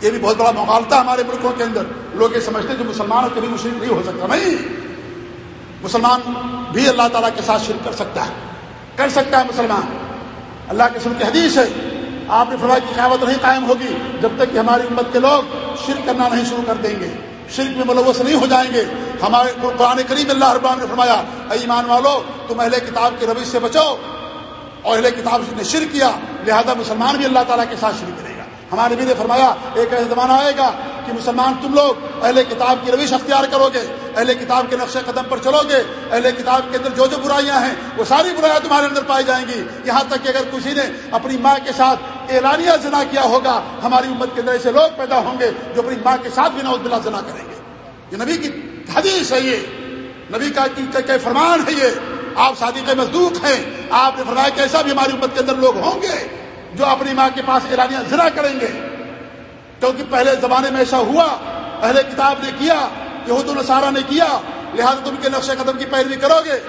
یہ بھی بہت بڑا مغالتا ہمارے ملکوں کے اندر۔ لوگ یہ سمجھتے ہیں جو مسلمان کبھی مشرق نہیں ہو سکتا۔ نہیں۔ مسلمان بھی اللہ تعالیٰ کے ساتھ شرک کر سکتا ہے۔ کر سکتا ہے مسلمان۔ اللہ کے سن کی حدیث ہے۔ آپ نے فرمایا کی قیامت نہیں قائم ہوگی جب تک کہ ہماری امت کے لوگ شرک کرنا نہیں شروع کر دیں گے۔ شرک میں ملوث نہیں ہو جائیں گے۔ ہمارے قرآن کریم اللہ اربان نے فرمایا، اے ایمان والو، تم اہل کتاب کے روش سے بچو اور اہل کتاب نے شرک کیا، لہذا مسلمان بھی اللہ تعالیٰ کے ساتھ شرک کرے ہمارے نبی نے فرمایا، ایک ایسا زمانہ آئے گا کہ مسلمان تم لوگ اہل کتاب کی روش اختیار کرو گے، اہل کتاب کے نقش قدم پر چلو گے، اہل کتاب کے اندر جو جو برائیاں ہیں، وہ ساری برائیاں تمہارے اندر پائی جائیں گی۔ یہاں تک کہ اگر کسی نے اپنی ماں کے ساتھ اعلانیہ زنا کیا ہوگا، ہماری امت کے اندر ایسے لوگ پیدا ہوں گے جو اپنی ماں کے ساتھ بھی نوز بلا زنا کریں گے۔ یہ نبی کی حدیث ہے یہ۔ نبی کا فرمان ہے یہ۔ آپ شادی کے مزدور ہیں۔ آپ نے فرمایا کہ ایسا بھی ہماری امت کے اندر لوگ ہوں گے۔ جو اپنی ماں کے پاس اعلانیہ زنا کریں گے۔ کیونکہ پہلے زمانے میں ایسا ہوا، اہل کتاب نے کیا، یہود النصارہ نے کیا، لہذا تم کے نقش قدم کی پیروی کرو گے۔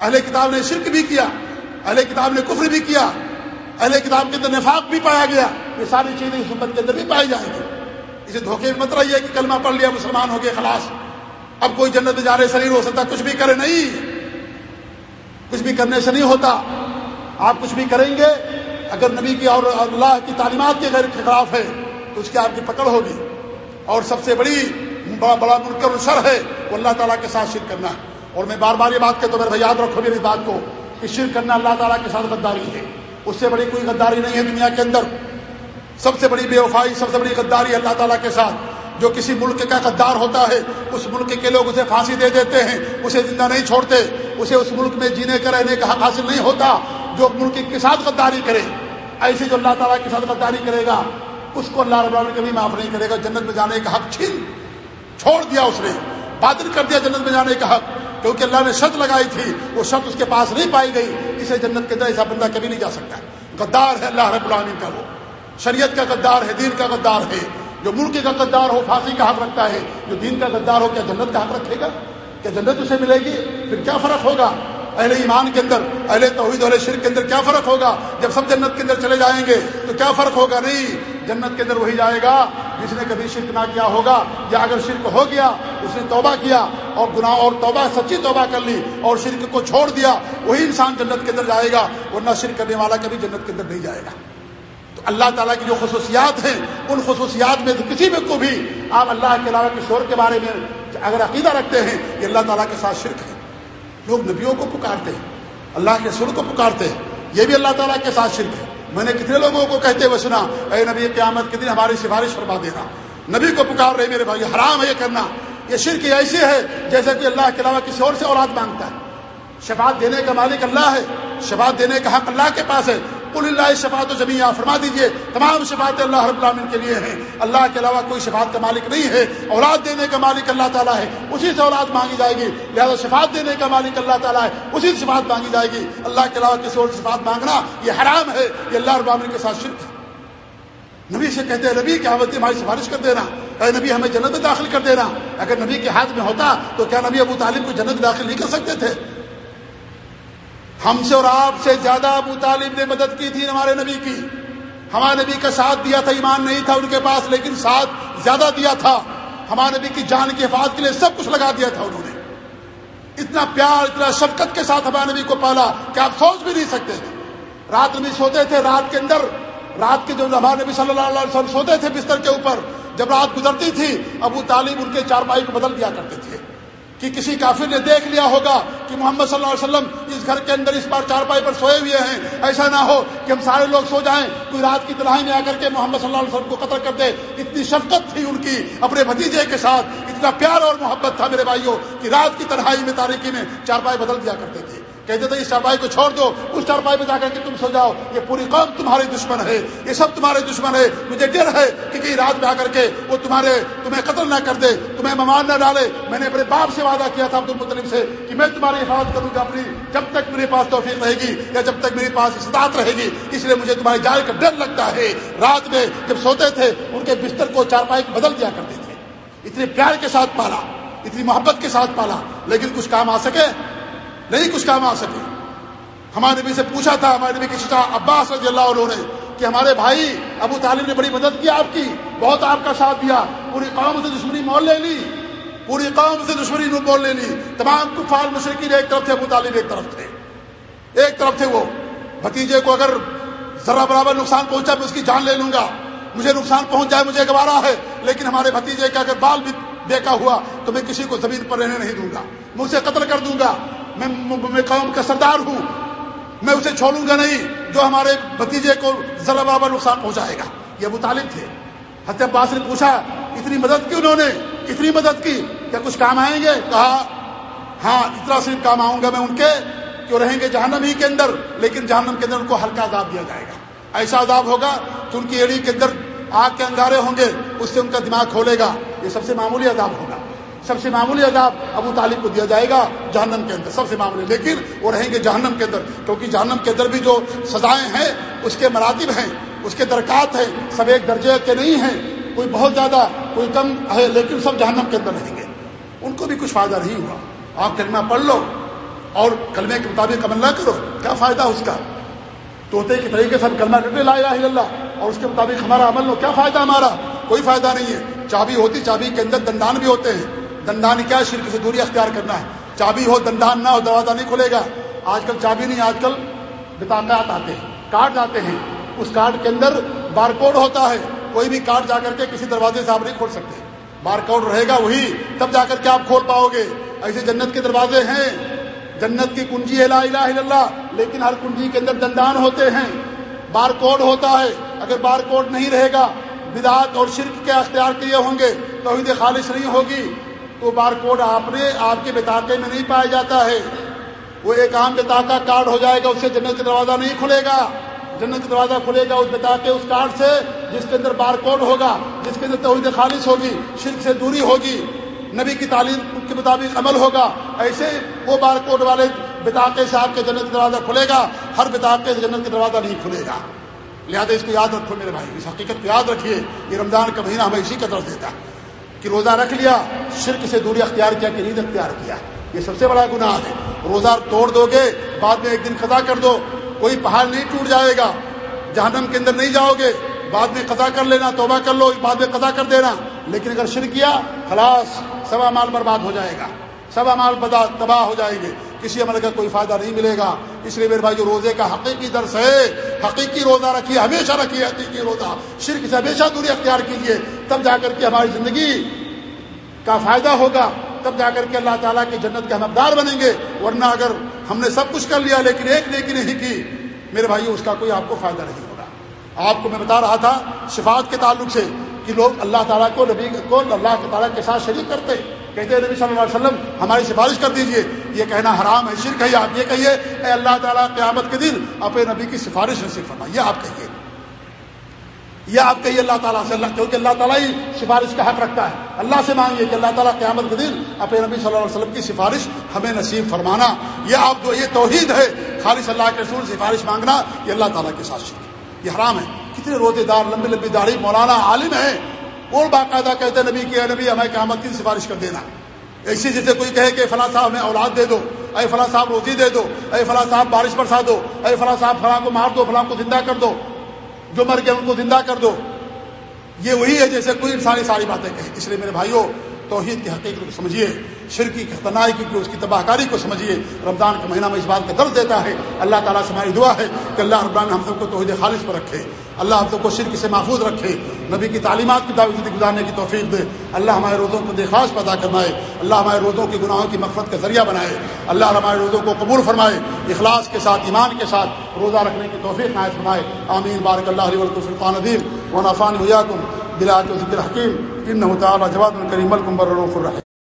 اہل کتاب نے شرک بھی کیا، اہل کتاب نے کفر بھی کیا، اہل کتاب کے اندر نفاق بھی پایا گیا، یہ ساری چیزیں اس امت کے اندر بھی پائی جائیں گی۔ اسے دھوکے میں مت رہی ہے کہ کلمہ پڑھ لیا، مسلمان ہو گئے، خلاص۔ اب کوئی جنت جا رہے سے نہیں ہو سکتا، کچھ بھی کرے نہیں۔ کچھ بھی کرنے سے نہیں ہوتا۔ آپ کچھ بھی کریں گے، اگر نبی کی اور اللہ کی تعلیمات کے غیر خلاف ہے تو اس کی آپ کی پکڑ ہوگی۔ اور سب سے بڑی، بڑا بڑا منکر شر ہے، وہ اللہ تعالیٰ کے ساتھ شرک کرنا۔ اور میں بار بار یہ بات کہتا ہوں، میرے یاد رکھو میری بات کو، کہ شرک کرنا اللہ تعالیٰ کے ساتھ غداری ہے۔ اس سے بڑی کوئی غداری نہیں ہے دنیا کے اندر۔ سب سے بڑی بے وفائی، سب سے بڑی غداری اللہ تعالیٰ کے ساتھ۔ جو کسی ملک کا غدار ہوتا ہے، اس ملک کے لوگ اسے پھانسی دے دیتے ہیں، اسے زندہ نہیں چھوڑتے، اسے اس ملک میں جینے کا رہنے کا حق حاصل نہیں ہوتا جو ملک کے ساتھ غداری کرے۔ ایسے جو اللہ تعالیٰ کے ساتھ غداری کرے گا، اس کو اللہ رب العالمین کبھی معاف نہیں کرے گا۔ جنت میں جانے کا حق چھین چھوڑ دیا اس نے بادل کر دیا جنت میں جانے کا حق۔ کیونکہ اللہ نے شرط لگائی تھی، وہ شرط اس کے پاس نہیں پائی گئی، اسے جنت کے اندر ایسا بندہ کبھی نہیں جا سکتا۔ غدار ہے اللہ رب العالمین کا وہ۔ شریعت کا غدار ہے، دین کا غدار ہے۔ جو ملک کا غدار ہو پھانسی کا حق رکھتا ہے، جو دین کا غدار ہو، کیا جنت کا حق رکھے گا؟ کیا جنت اسے ملے گی؟ پھر کیا فرق ہوگا؟ اہل ایمان کے اندر، اہل توحید اہل شرک کے اندر کیا فرق ہوگا؟ جب سب جنت کے اندر چلے جائیں گے، تو کیا فرق ہوگا؟ نہیں، جنت کے اندر وہی جائے گا جس نے کبھی شرک نہ کیا ہوگا، یا اگر شرک ہو گیا، اس نے توبہ کیا اور گناہ اور توبہ، سچی توبہ کر لی اور شرک کو چھوڑ دیا، وہی انسان جنت کے اندر جائے گا، ورنہ شرک کرنے والا کبھی جنت کے اندر نہیں جائے گا۔ اللہ تعالیٰ کی جو خصوصیات ہیں، ان خصوصیات میں کسی بھی کو بھی آپ اللہ کے علاوہ کے شور کے بارے میں اگر عقیدہ رکھتے ہیں کہ اللہ تعالیٰ کے ساتھ شرک ہے۔ لوگ نبیوں کو پکارتے ہیں، اللہ کے سر کو پکارتے ہیں، یہ بھی اللہ تعالیٰ کے ساتھ شرک ہے۔ میں نے کتنے لوگوں کو کہتے ہوئے سنا، اے نبی قیامت کے دن ہماری سفارش فرما دینا، نبی کو پکار رہے، میرے بھائی، حرام ہے یہ کرنا۔ یہ شرک ایسی ہے جیسے کہ اللہ کے علاوہ کسی اور سے اولاد مانگتا ہے۔ شفاعت دینے کا مالک اللہ ہے، شفاعت دینے کا حق اللہ کے پاس ہے۔ کل اللہ شفاعت و جمیہ فرما دیجیے، تمام شفاعت اللہ رب العالمین کے لیے ہیں۔ اللہ کے علاوہ کوئی شفاعت کا مالک نہیں ہے۔ اولاد دینے کا مالک اللہ تعالیٰ ہے، اسی سے اولاد مانگی جائے گی۔ لہٰذا شفاعت دینے کا مالک اللہ تعالیٰ ہے، اسی سے شفاعت مانگی جائے گی۔ اللہ کے علاوہ کسی اور شفاعت مانگنا، یہ حرام ہے۔ یہ اللہ رب العالمین کے ساتھ شرک ہے۔ نبی سے کہتے ہیں، نبی کیا ہوتی ہماری سفارش کر دینا۔ اے نبی، ہمیں جنت میں داخل کر دینا۔ اگر نبی کے ہاتھ میں ہوتا تو کیا نبی ابو طالب کو جنت داخل نہیں کر سکتے تھے؟ ہم سے اور آپ سے زیادہ ابو طالب نے مدد کی تھی ہمارے نبی کی۔ ہمارے نبی کا ساتھ دیا تھا، ایمان نہیں تھا ان کے پاس، لیکن ساتھ زیادہ دیا تھا۔ ہمارے نبی کی جان کی حفاظت کے لیے سب کچھ لگا دیا تھا انہوں نے۔ اتنا پیار، اتنا شفقت کے ساتھ ہمارے نبی کو پالا کہ آپ سوچ بھی نہیں سکتے۔ تھے رات نبی سوتے تھے رات کے اندر۔ رات کے جو ہمارے نبی صلی اللہ علیہ وسلم سوتے تھے بستر کے اوپر۔ جب رات گزرتی تھی، ابو طالب ان کے چار کو بدل دیا کرتے تھے۔ کہ کسی کافر نے دیکھ لیا ہوگا کہ محمد صلی اللہ علیہ وسلم اس گھر کے اندر اس بار چارپائی پر سوئے ہوئے ہیں۔ ایسا نہ ہو کہ ہم سارے لوگ سو جائیں، کوئی رات کی تنہائی میں آ کر کے محمد صلی اللہ علیہ وسلم کو قتل کر دے۔ اتنی شفقت تھی ان کی اپنے بھتیجے کے ساتھ۔ اتنا پیار اور محبت تھا میرے بھائیوں کہ رات کی تنہائی میں تاریخی میں چارپائی بدل دیا کرتے تھے۔ کہتے تھے، اس چارپائی کو چھوڑ دو، اس چارپائی پہ جا کر کے تم سو جاؤ، یہ پوری قوم تمہاری دشمن ہے، یہ سب تمہارے دشمن ہے، مجھے ڈر ہے کہ کہیں رات میں آ کر کے وہ تمہارے، تمہیں قتل نہ کر دے، تمہیں ممان نہ ڈالے. میں نے اپنے باپ سے وعدہ کیا تھا عبد المطلب سے کہ میں تمہاری حفاظت کروں گا اپنی، جب تک میرے پاس توفیق رہے گی یا جب تک میرے پاس استاد رہے گی، اس لیے مجھے تمہاری جائے کا ڈر لگتا ہے۔ رات میں جب سوتے تھے، ان کے بستر کو چارپائی بدل دیا کرتے تھے، اتنے پیار کے ساتھ پالا، اتنی محبت کے ساتھ پالا، لیکن کچھ کام آ سکے نہیں کچھ کام آ سکے۔ ہمارے نبی سے پوچھا تھا، ہمارے نبی کے چچا عباس رضی اللہ عنہ نے کہ ہمارے بھائی ابو طالب نے بڑی مدد کی آپ کی، بہت آپ کا ساتھ دیا، پوری قوم سے دشمنی مول لے لی۔ پوری قوم سے دشمنی مول لے لی۔ تمام کفال مشرقین ایک طرف تھے، ابو طالب ایک طرف تھے۔ ایک طرف تھے وہ۔ بھتیجے کو اگر ذرا برابر نقصان پہنچا، میں اس کی جان لے لوں گا۔ مجھے نقصان پہنچ جائے، مجھے گوارا ہے۔ لیکن ہمارے بھتیجے کا اگر بال بھی بیکا ہوا، تو میں کسی کو زمین پر رہنے نہیں دوں گا۔ میں اسے قتل کر دوں گا۔ میں قوم کا سردار ہوں۔ میں اسے چھوڑوں گا نہیں جو ہمارے بھتیجے کو ذرا برابر نقصان پہنچائے گا۔ یہ ابو طالب تھے۔ حتیہ عباس نے پوچھا، اتنی مدد کی انہوں نے؟ اتنی مدد کی؟ کیا کچھ کام آئیں گے؟ کہا ہاں اتنا صرف کام آؤں گا میں ان کے کہ رہیں گے جہنم ہی کے اندر؟ لیکن جہنم کے اندر ان کو ہلکا عذاب دیا جائے گا۔ ایسا عذاب ہوگا کہ ان کی ایڑی کے اندر آگ کے انگارے ہوں گے، اس سے ان کا دماغ کھولے گا۔ یہ سب سے معمولی عذاب ہوگا۔ سب سے معمولی عذاب ابو طالب کو دیا جائے گا جہنم کے اندر، سب سے معمولی۔ لیکن وہ رہیں گے جہنم کے اندر، کیونکہ جہنم کے اندر بھی جو سزائیں ہیں، اس کے مراتب ہیں، اس کے درکات ہیں، سب ایک درجے کے نہیں ہیں، کوئی بہت زیادہ، کوئی کم ہے، لیکن سب جہنم کے اندر رہیں گے۔ ان کو بھی کچھ فائدہ نہیں ہوا۔ آپ کلمہ پڑھ لو اور کلمے کے مطابق عمل نہ کرو، کیا فائدہ اس کا؟ طوطے کے طریقے سے ہم کلمہ کرتے لا الہ الا اللہ، اور اس کے مطابق ہمارا عمل لو کیا فائدہ ہمارا؟ کوئی فائدہ نہیں ہے۔ چابی ہوتی، چابی کے اندر دندان بھی ہوتے ہیں۔ دندان کیا شرک سے دوری اختیار کرنا ہے۔ چابی ہو، دندان نہ ہو، دروازہ نہیں کھلے گا۔ آج کل چابی نہیں، آج کل بتاقات آتے ہیں۔ کارڈ آتے ہیں۔ اس کارڈ کے اندر بار کوڈ ہوتا ہے۔ کوئی بھی کارڈ جا کر کے کسی دروازے سے آپ نہیں کھول سکتے۔ بار کوڈ رہے گا وہی۔ تب جا کر کے آپ کھول پاؤ گے۔ ایسے جنت کے دروازے ہیں۔ جنت کی کنجی ہے لا الہ الا اللہ، لیکن ہر کنجی کے اندر دندان ہوتے ہیں۔ بار کوڈ ہوتا ہے۔ اگر بار کوڈ نہیں رہے گا، بدعت اور شرک کے اختیار کیے ہوں گے؟ توحید خالص نہیں ہوگی۔ تو بار کوڈ آپ نے آپ کے بتاقے میں نہیں پایا جاتا ہے۔ وہ ایک عام بتاقا کارڈ ہو جائے گا، اس سے جنت کا دروازہ نہیں کھلے گا۔ جنت کا دروازہ کھلے گا اس بتاقے اس کارڈ سے، جس کے اندر بار کوڈ ہوگا، جس کے اندر توحید خالص ہوگی، شرک سے دوری ہوگی، نبی کی تعلیم کے مطابق عمل ہوگا۔ ایسے وہ بار کوڈ والے بتاقے سے آپ کے جنت کا دروازہ کھلے گا۔ ہر بتاقے سے جنت کا دروازہ نہیں کھلے گا۔ لہٰذا اس کو یاد رکھو میرے بھائی، اس حقیقت کو یاد رکھیے، یہ رمضان کا مہینہ ہمیں اسی کا دیتا ہے۔ کہ روزہ رکھ لیا، شرک سے دوری اختیار کیا کہ نیند اختیار کیا۔ یہ سب سے بڑا گناہ ہے۔ روزہ توڑ دو گے، بعد میں ایک دن قضا کر دو، کوئی پہاڑ نہیں ٹوٹ جائے گا۔ جہنم کے اندر نہیں جاؤ گے، بعد میں قضا کر لینا، توبہ کر لو، بعد میں قضا کر دینا۔ لیکن اگر شرک کیا، خلاص، سوا مال برباد ہو جائے گا۔ سوا مال تباہ ہو جائیں گے۔ کسی عمل کا کوئی فائدہ نہیں ملے گا۔ اس لیے میرے بھائی، جو روزے کا حقیقی درس ہے، حقیقی روزہ رکھیے، ہمیشہ رکھیے حقیقی روزہ۔ شرک سے ہمیشہ دوری اختیار کیجیے تب جا کر کے ہماری زندگی کا فائدہ ہوگا۔ تب جا کر کے اللہ تعالیٰ کی جنت کے ہم ابدار بنیں گے۔ ورنہ اگر ہم نے سب کچھ کر لیا لیکن ایک نیکی نہیں کی، میرے بھائی اس کا کوئی آپ کو فائدہ نہیں ہوگا۔ آپ کو میں بتا رہا تھا، صفات کے تعلق سے، کہ لوگ اللہ تعالیٰ کو نبی، کو اللہ تعالیٰ کے ساتھ شریک کرتے۔ کہتے ہیں نبی صلی اللہ علیہ وسلم، ہماری سفارش کر دیجیے، یہ کہنا حرام ہے، شرک ہے آپ یہ کہیے، اے اللہ تعالیٰ، قیامت کے دن اپنے نبی کی سفارش نصیب فرمائیے آپ کہیے۔ یہ آپ کہیے اللہ تعالیٰ سے، اللہ، کیونکہ اللہ تعالیٰ ہی سفارش کا حق رکھتا ہے۔ اللہ سے مانگیے کہ اللہ تعالیٰ قیامت کے دن اپنے نبی صلی اللہ علیہ وسلم کی سفارش ہمیں نصیب فرمانا۔ یہ آپ جو یہ توحید ہے، خالص اللہ کے رسول سفارش مانگنا، یہ اللہ تعالیٰ کے ساتھ شرک یہ حرام ہے۔ کتنے روزے دار، لمبی لمبی داڑھی، مولانا عالم ہے۔ اور باقاعدہ کہتے نبی کہ نبی ہمیں قیامت کی سفارش کر دینا۔ ایسی جیسے کوئی کہے کہ فلاں صاحب ہمیں اولاد دے دو، اے فلاں صاحب روزی دے دو، اے فلاں صاحب بارش برسا دو، اے فلاں صاحب فلاں کو مار دو، فلاں کو زندہ کر دو، جو مر گئے ان کو زندہ کر دو۔ یہ وہی ہے جیسے کوئی انسان ساری باتیں کہیں اس لیے میرے بھائیوں توحید کی حقیقت کو سمجھیے، شرکی کی خطرناک کی، اس کی تباہ کاری کو سمجھیے۔ رمضان کے مہینہ میں اس بات کا درد دیتا ہے۔ اللہ تعالیٰ سے ہماری دعا ہے کہ اللہ ربان ہم سب کو توحید خالص پر رکھے۔ اللہ ہم سب کو شرک سے محفوظ رکھے۔ نبی کی تعلیمات کی دعوت گزارنے کی توفیق دے۔ اللہ ہمارے روزوں کو دیخواس پیدا کرنائے اللہ ہمارے روزوں کی گناہوں کی مقفت کا ذریعہ بنائے۔ اللہ ہمارے روزوں کو قبول فرمائے۔ اخلاص کے ساتھ، ایمان کے ساتھ روزہ رکھنے کی توفیق نائز فرمائے۔ آمین۔ بارک اللہ علیہ ولطفان ندیم و نفان حیا بلا تو ذکر حکیم ان تعالی جواد الکریم الکمبر الرف الرحیم۔